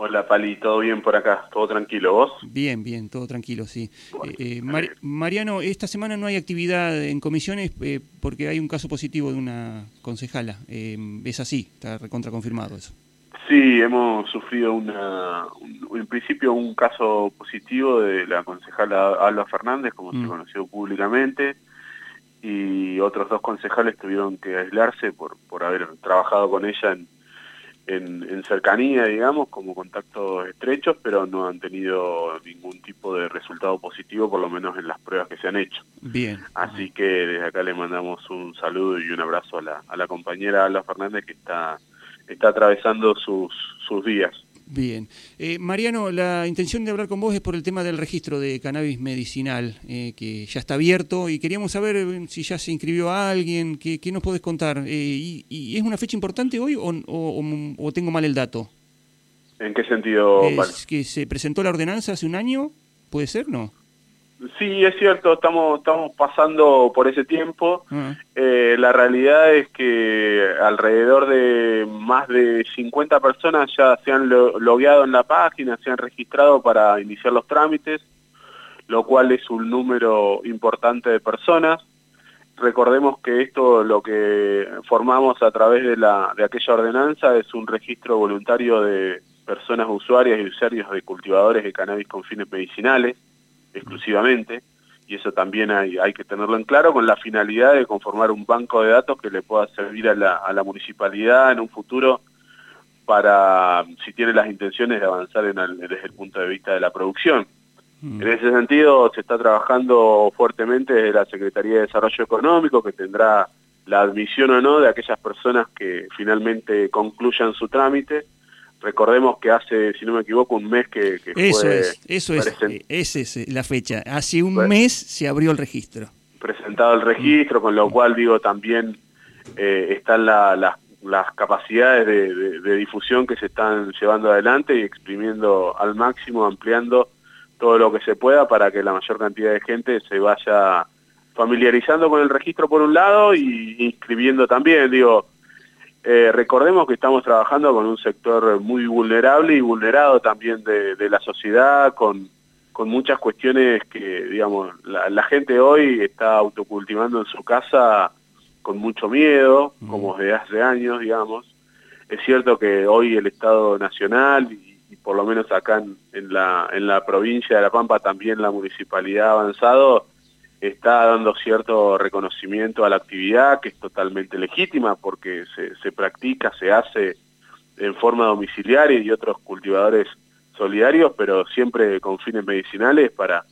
Hola Pali, ¿todo bien por acá? ¿Todo tranquilo? ¿Vos? Bien, bien, todo tranquilo, sí. Eh, eh, Mariano, esta semana no hay actividad en comisiones eh, porque hay un caso positivo de una concejala. es así, está recontra confirmado eso. Sí, hemos sufrido una, en principio un caso positivo de la concejala Alba Fernández, como se mm. conoció públicamente, y otros dos concejales tuvieron que aislarse por, por haber trabajado con ella en en, cercanía, digamos, como contactos estrechos, pero no han tenido ningún tipo de resultado positivo, por lo menos en las pruebas que se han hecho. Bien. Así que desde acá le mandamos un saludo y un abrazo a la, a la compañera Alba Fernández que está, está atravesando sus, sus días. Bien. Eh, Mariano, la intención de hablar con vos es por el tema del registro de cannabis medicinal, eh, que ya está abierto, y queríamos saber eh, si ya se inscribió a alguien, qué, nos podés contar. Y, es una fecha importante hoy o, tengo mal el dato? ¿En qué sentido? Es que se presentó la ordenanza hace un año, ¿puede ser, no? Sí, es cierto, estamos, estamos pasando por ese tiempo. Ah. Eh, la realidad es que alrededor de más de 50 personas ya se han logueado en la página, se han registrado para iniciar los trámites, lo cual es un número importante de personas. Recordemos que esto lo que formamos a través de, la, de aquella ordenanza es un registro voluntario de personas usuarias y usuarios de cultivadores de cannabis con fines medicinales exclusivamente, y eso también hay, hay que tenerlo en claro, con la finalidad de conformar un banco de datos que le pueda servir a la, a la municipalidad en un futuro para, si tiene las intenciones de avanzar en desde el punto de vista de la producción. Mm. En ese sentido, se está trabajando fuertemente desde la Secretaría de Desarrollo Económico, que tendrá la admisión o no de aquellas personas que finalmente concluyan su trámite, Recordemos que hace, si no me equivoco, un mes que, eso es, eso es, esa es la fecha. Hace un mes se abrió el registro. Presentado el registro, con lo cual digo también eh, están las capacidades de, difusión que se están llevando adelante y exprimiendo al máximo, ampliando todo lo que se pueda para que la mayor cantidad de gente se vaya familiarizando con el registro por un lado y inscribiendo también, digo, eh, recordemos que estamos trabajando con un sector muy vulnerable y vulnerado también de, la sociedad, con, con, muchas cuestiones que, digamos, la, gente hoy está autocultivando en su casa con mucho miedo, como desde hace años, digamos. Es cierto que hoy el Estado Nacional y, por lo menos acá en, la, en la provincia de La Pampa también la municipalidad ha avanzado, está dando cierto reconocimiento a la actividad que es totalmente legítima porque se, se practica, se hace en forma domiciliaria y otros cultivadores solidarios, pero siempre con fines medicinales para,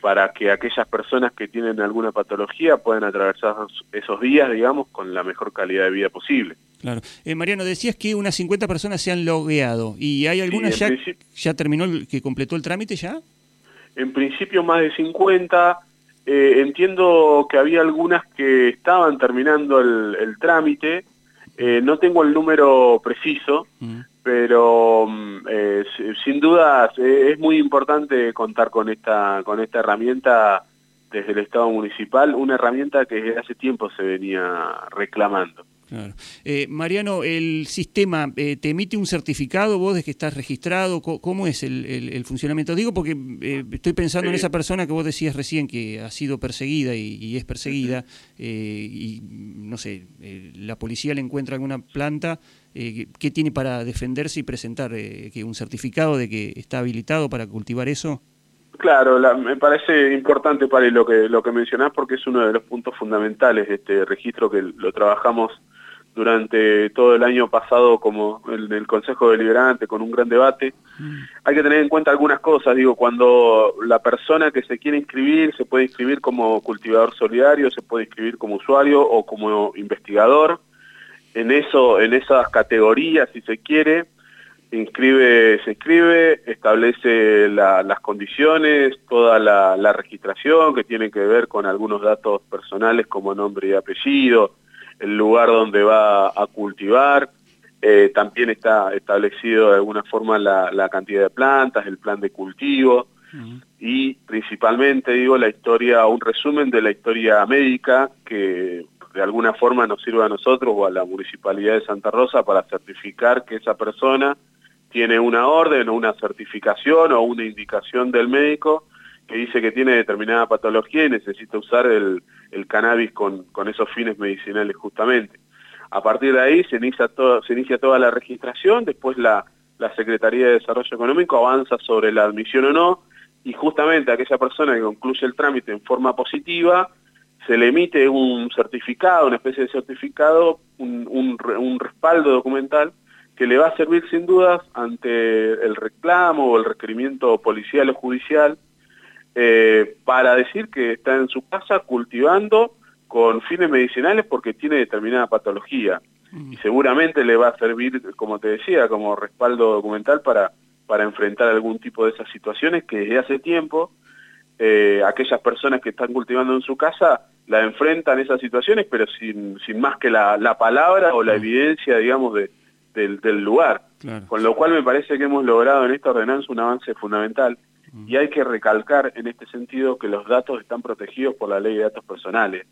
para que aquellas personas que tienen alguna patología puedan atravesar esos días, digamos, con la mejor calidad de vida posible. Claro. Eh, Mariano, decías que unas 50 personas se han logueado y hay algunas ya, ya terminó, el, que completó el trámite ya. En principio más de 50, eh, entiendo que había algunas que estaban terminando el, trámite, eh, no tengo el número preciso, mm. pero mm, eh, sin duda es muy importante contar con esta, con esta herramienta desde el Estado municipal, una herramienta que desde hace tiempo se venía reclamando. Claro. Eh, Mariano, ¿el sistema eh, te emite un certificado vos de que estás registrado? ¿Cómo, es el, funcionamiento? Digo porque eh, estoy pensando en esa persona que vos decías recién que ha sido perseguida y, es perseguida y, no sé, la policía le encuentra alguna planta, ¿qué tiene para defenderse y presentar que un certificado de que está habilitado para cultivar eso? Claro, me parece importante para lo que lo que mencionás porque es uno de los puntos fundamentales de este registro que lo trabajamos durante todo el año pasado como el del Consejo Deliberante con un gran debate. Mm. Hay que tener en cuenta algunas cosas, digo, cuando la persona que se quiere inscribir se puede inscribir como cultivador solidario, se puede inscribir como usuario o como investigador. En eso, en esas categorías, si se quiere, inscribe, se inscribe, establece las condiciones, toda la, la registración que tiene que ver con algunos datos personales como nombre y apellido, el lugar donde va a cultivar, eh, también está establecido de alguna forma la, cantidad de plantas, el plan de cultivo. Y principalmente, digo, la historia, un resumen de la historia médica que de alguna forma nos sirve a nosotros o a la Municipalidad de Santa Rosa para certificar que esa persona tiene una orden o una certificación o una indicación del médico que dice que tiene determinada patología y necesita usar el, cannabis con, esos fines medicinales justamente. A partir de ahí se inicia, todo, se inicia toda la registración, después la, la Secretaría de Desarrollo Económico avanza sobre la admisión o no, y justamente a aquella persona que concluye el trámite en forma positiva, se le emite un certificado, una especie de certificado, un, un, respaldo documental que le va a servir sin dudas ante el reclamo o el requerimiento policial o judicial eh, para decir que está en su casa cultivando con fines medicinales porque tiene determinada patología. Mm. Y seguramente le va a servir, como te decía, como respaldo documental para, para enfrentar algún tipo de esas situaciones que desde hace tiempo eh, aquellas personas que están cultivando en su casa la enfrentan esas situaciones, pero sin, sin más que la, la palabra o la evidencia, digamos, de, del, del lugar. Con lo cual me parece que hemos logrado en esta ordenanza un avance fundamental y hay que recalcar en este sentido que los datos están protegidos por la ley de datos personales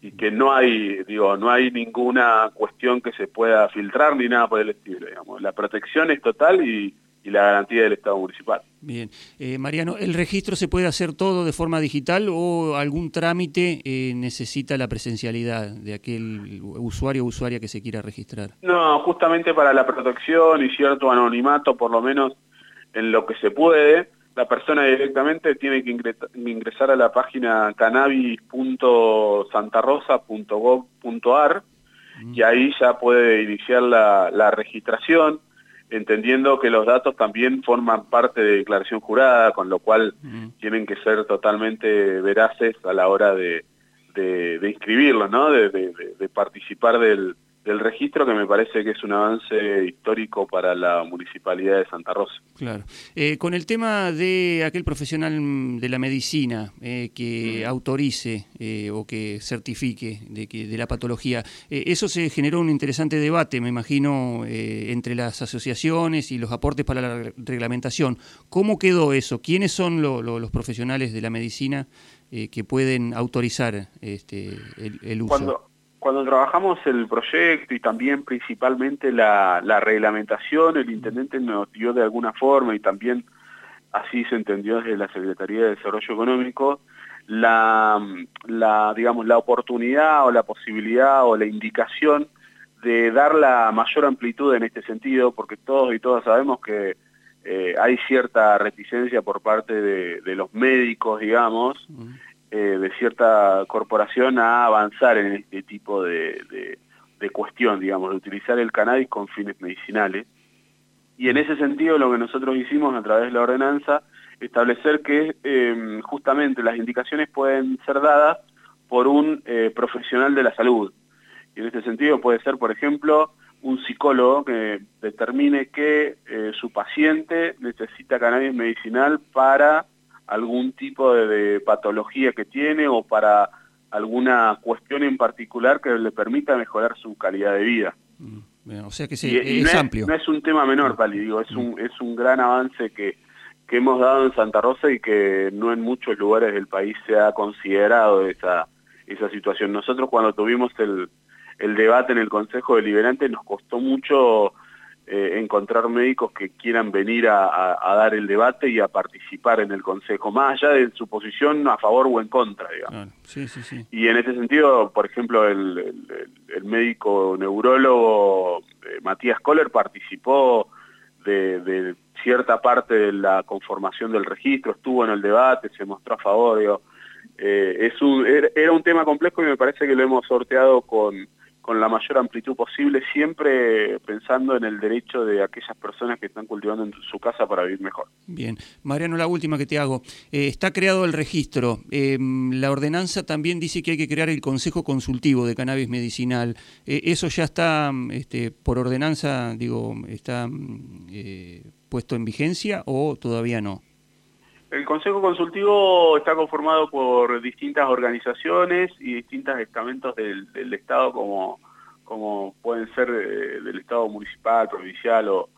y que no hay, digo, no hay ninguna cuestión que se pueda filtrar ni nada por el estilo, digamos. La protección es total y, la garantía del Estado municipal. Bien. Eh, Mariano, ¿el registro se puede hacer todo de forma digital o algún trámite eh, necesita la presencialidad de aquel usuario o usuaria que se quiera registrar? No, justamente para la protección y cierto anonimato, por lo menos en lo que se puede, la persona directamente tiene que ingresar a la página cannabis.santarosa.gov.ar mm. y ahí ya puede iniciar la, registración, entendiendo que los datos también forman parte de declaración jurada, con lo cual mm. tienen que ser totalmente veraces a la hora de, de, inscribirlos, ¿no? de participar del, del registro que me parece que es un avance histórico para la Municipalidad de Santa Rosa. Claro. Eh, con el tema de aquel profesional de la medicina eh, que autorice eh, o que certifique de, que, de la patología, eso se generó un interesante debate, me imagino, entre las asociaciones y los aportes para la reglamentación. ¿Cómo quedó eso? ¿Quiénes son los profesionales de la medicina que pueden autorizar este, el, uso? cuando trabajamos el proyecto y también principalmente la, reglamentación, el intendente nos dio de alguna forma y también así se entendió desde la Secretaría de Desarrollo Económico, la, la, digamos, la oportunidad o la posibilidad o la indicación de dar la mayor amplitud en este sentido, porque todos y todas sabemos que eh, hay cierta reticencia por parte de, los médicos, digamos, eh, de cierta corporación a avanzar en este tipo de, de, cuestión, digamos, de utilizar el cannabis con fines medicinales. Y en ese sentido lo que nosotros hicimos a través de la ordenanza, establecer que em, justamente las indicaciones pueden ser dadas por un eh, profesional de la salud. Y en este sentido puede ser, por ejemplo, un psicólogo que determine que eh, su paciente necesita cannabis medicinal para algún tipo de, patología que tiene o para alguna cuestión en particular que le permita mejorar su calidad de vida. Mm, o sea que sí, es, amplio. no es un tema menor, Pali, digo, es, un, es un gran avance que, que hemos dado en Santa Rosa y que no en muchos lugares del país se ha considerado esa, esa situación. Nosotros cuando tuvimos el, el debate en el Consejo Deliberante nos costó mucho eh, encontrar médicos que quieran venir a, dar el debate y a participar en el Consejo, más allá de su posición a favor o en contra, digamos. Y en ese sentido, por ejemplo, el, médico neurólogo eh, Matías Kohler participó de, cierta parte de la conformación del registro, estuvo en el debate, se mostró a favor, eh, es un, era un tema complejo y me parece que lo hemos sorteado con con la mayor amplitud posible, siempre pensando en el derecho de aquellas personas que están cultivando en su casa para vivir mejor. Bien. Mariano, la última que te hago. Eh, está creado el registro. Em, la ordenanza también dice que hay que crear el Consejo Consultivo de Cannabis Medicinal. Eh, ¿Eso ya está, este, por ordenanza, digo, está eh, puesto en vigencia o todavía no? El Consejo Consultivo está conformado por distintas organizaciones y distintos estamentos del, Estado, como, como pueden ser eh, del Estado municipal, provincial o,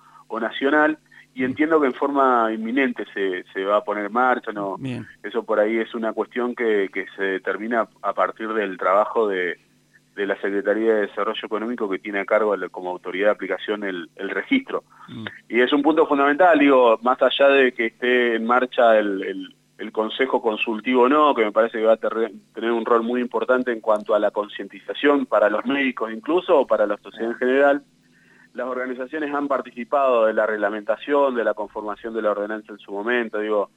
nacional, y entiendo que en forma inminente se, se va a poner en marcha, ¿no? eso por ahí es una cuestión que, que se determina a partir del trabajo de, de la Secretaría de Desarrollo Económico que tiene a cargo como autoridad de aplicación el, registro. Mm. Y es un punto fundamental, digo, más allá de que esté en marcha el, Consejo Consultivo no, que me parece que va a tener un rol muy importante en cuanto a la concientización para los médicos incluso, o para la sociedad en general, las organizaciones han participado de la reglamentación, de la conformación de la ordenanza en su momento, digo,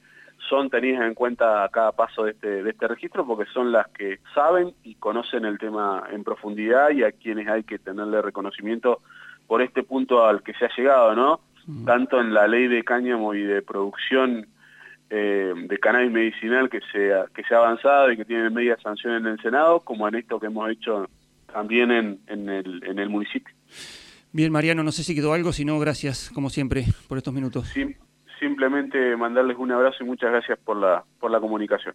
son tenidas en cuenta a cada paso de este, de este registro porque son las que saben y conocen el tema en profundidad y a quienes hay que tenerle reconocimiento por este punto al que se ha llegado, ¿no? Mm. Tanto en la ley de cáñamo y de producción eh, de cannabis medicinal que se, que se ha avanzado y que tiene media sanción en el Senado, como en esto que hemos hecho también en, en, el, en el municipio. Bien, Mariano, no sé si quedó algo, si no, gracias, como siempre, por estos minutos. Sí, simplemente mandarles un abrazo y muchas gracias por la, por la comunicación.